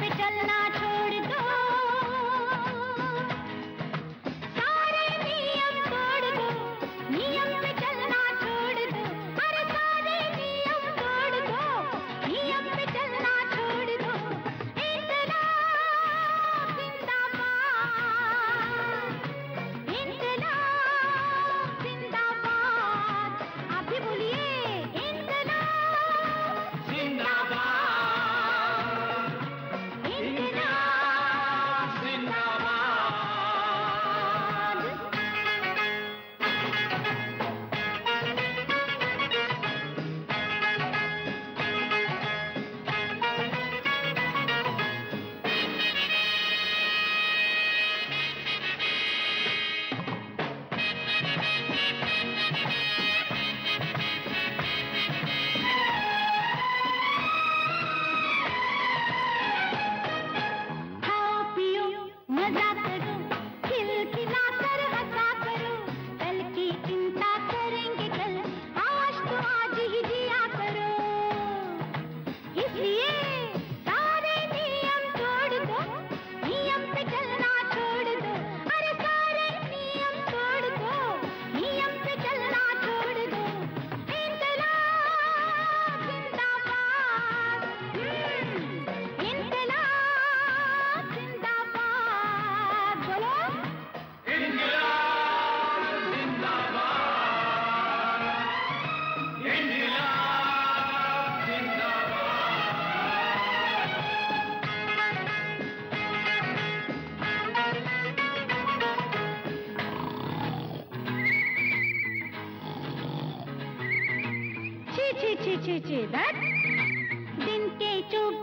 पे चलना छी छी छी दिन के चुप